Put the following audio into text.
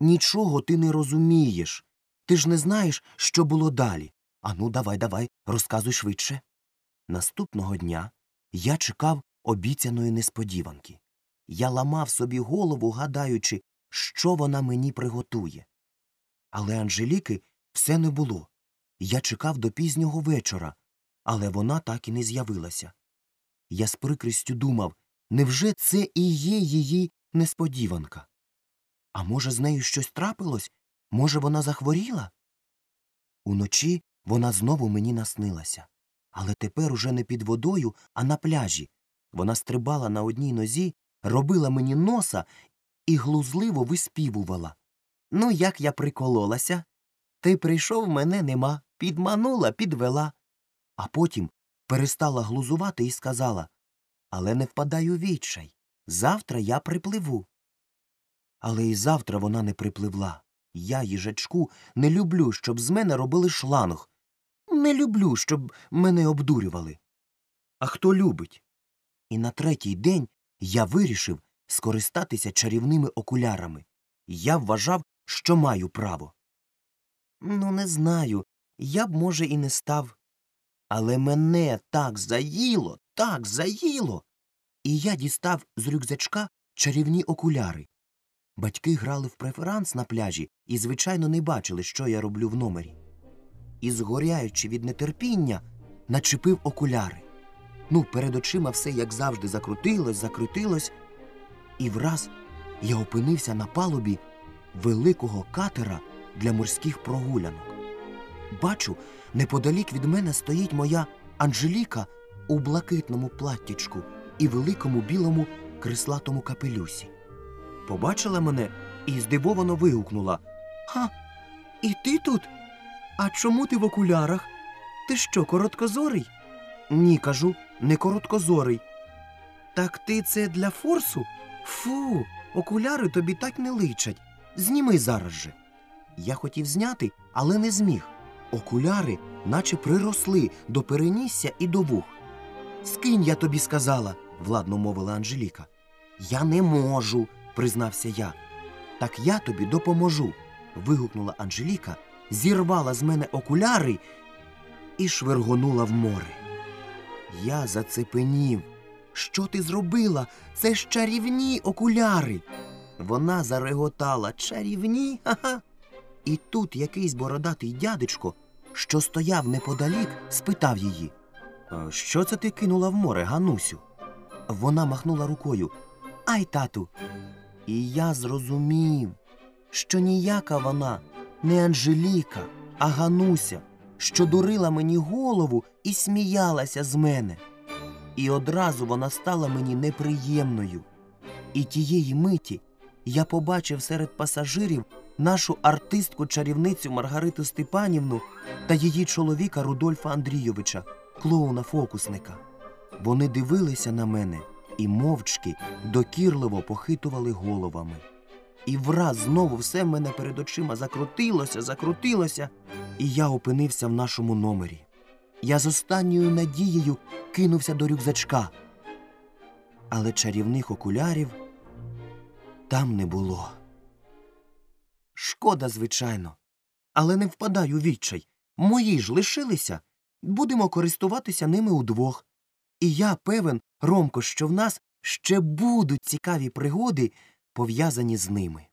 Нічого ти не розумієш. Ти ж не знаєш, що було далі. Ану, давай, давай, розказуй швидше. Наступного дня я чекав обіцяної несподіванки. Я ламав собі голову, гадаючи, що вона мені приготує. Але Анжеліки все не було. Я чекав до пізнього вечора, але вона так і не з'явилася. Я з прикрістю думав, невже це і є її несподіванка? А може, з нею щось трапилось? Може, вона захворіла? Уночі вона знову мені наснилася. Але тепер уже не під водою, а на пляжі. Вона стрибала на одній нозі, робила мені носа і глузливо виспівувала. Ну, як я прикололася. Ти прийшов, мене нема, підманула, підвела. А потім перестала глузувати і сказала Але не впадай у відчай. Завтра я припливу. Але і завтра вона не припливла. Я, їжачку, не люблю, щоб з мене робили шланг. Не люблю, щоб мене обдурювали. А хто любить? І на третій день я вирішив скористатися чарівними окулярами. Я вважав, що маю право. Ну, не знаю. Я б, може, і не став. Але мене так заїло, так заїло. І я дістав з рюкзачка чарівні окуляри. Батьки грали в преферанс на пляжі і, звичайно, не бачили, що я роблю в номері. І, згоряючи від нетерпіння, начепив окуляри. Ну, перед очима все, як завжди, закрутилось, закрутилось, і враз я опинився на палубі великого катера для морських прогулянок. Бачу, неподалік від мене стоїть моя Анжеліка у блакитному платтячку і великому білому крислатому капелюсі. Побачила мене і здивовано вигукнула Ха, і ти тут? А чому ти в окулярах? Ти що, короткозорий? Ні, кажу, не короткозорий. Так ти це для форсу? Фу, окуляри тобі так не личать. Зніми зараз же. Я хотів зняти, але не зміг. Окуляри наче приросли до перенісся і до вух. Скинь, я тобі сказала, владно мовила Анжеліка. Я не можу, признався я. Так я тобі допоможу. вигукнула Анжеліка, зірвала з мене окуляри і швиргонула в море. Я зацепенів. Що ти зробила? Це ж чарівні окуляри. Вона зареготала чарівні. Ха-ха. І тут якийсь бородатий дядечко, що стояв неподалік, спитав її Що це ти кинула в море, Ганусю? Вона махнула рукою. Ай, тату. І я зрозумів, що ніяка вона не Анжеліка, а Гануся, що дурила мені голову і сміялася з мене. І одразу вона стала мені неприємною. І тієї миті я побачив серед пасажирів нашу артистку чарівницю Маргариту Степанівну та її чоловіка Рудольфа Андрійовича, клоуна фокусника. Вони дивилися на мене і мовчки докірливо похитували головами. І враз знову все в мене перед очима закрутилося, закрутилося, і я опинився в нашому номері. Я з останньою надією кинувся до рюкзачка. Але чарівних окулярів там не було. Шкода, звичайно. Але не впадай у відчай. Мої ж лишилися. Будемо користуватися ними удвох. І я певен, Ромко, що в нас ще будуть цікаві пригоди, пов'язані з ними.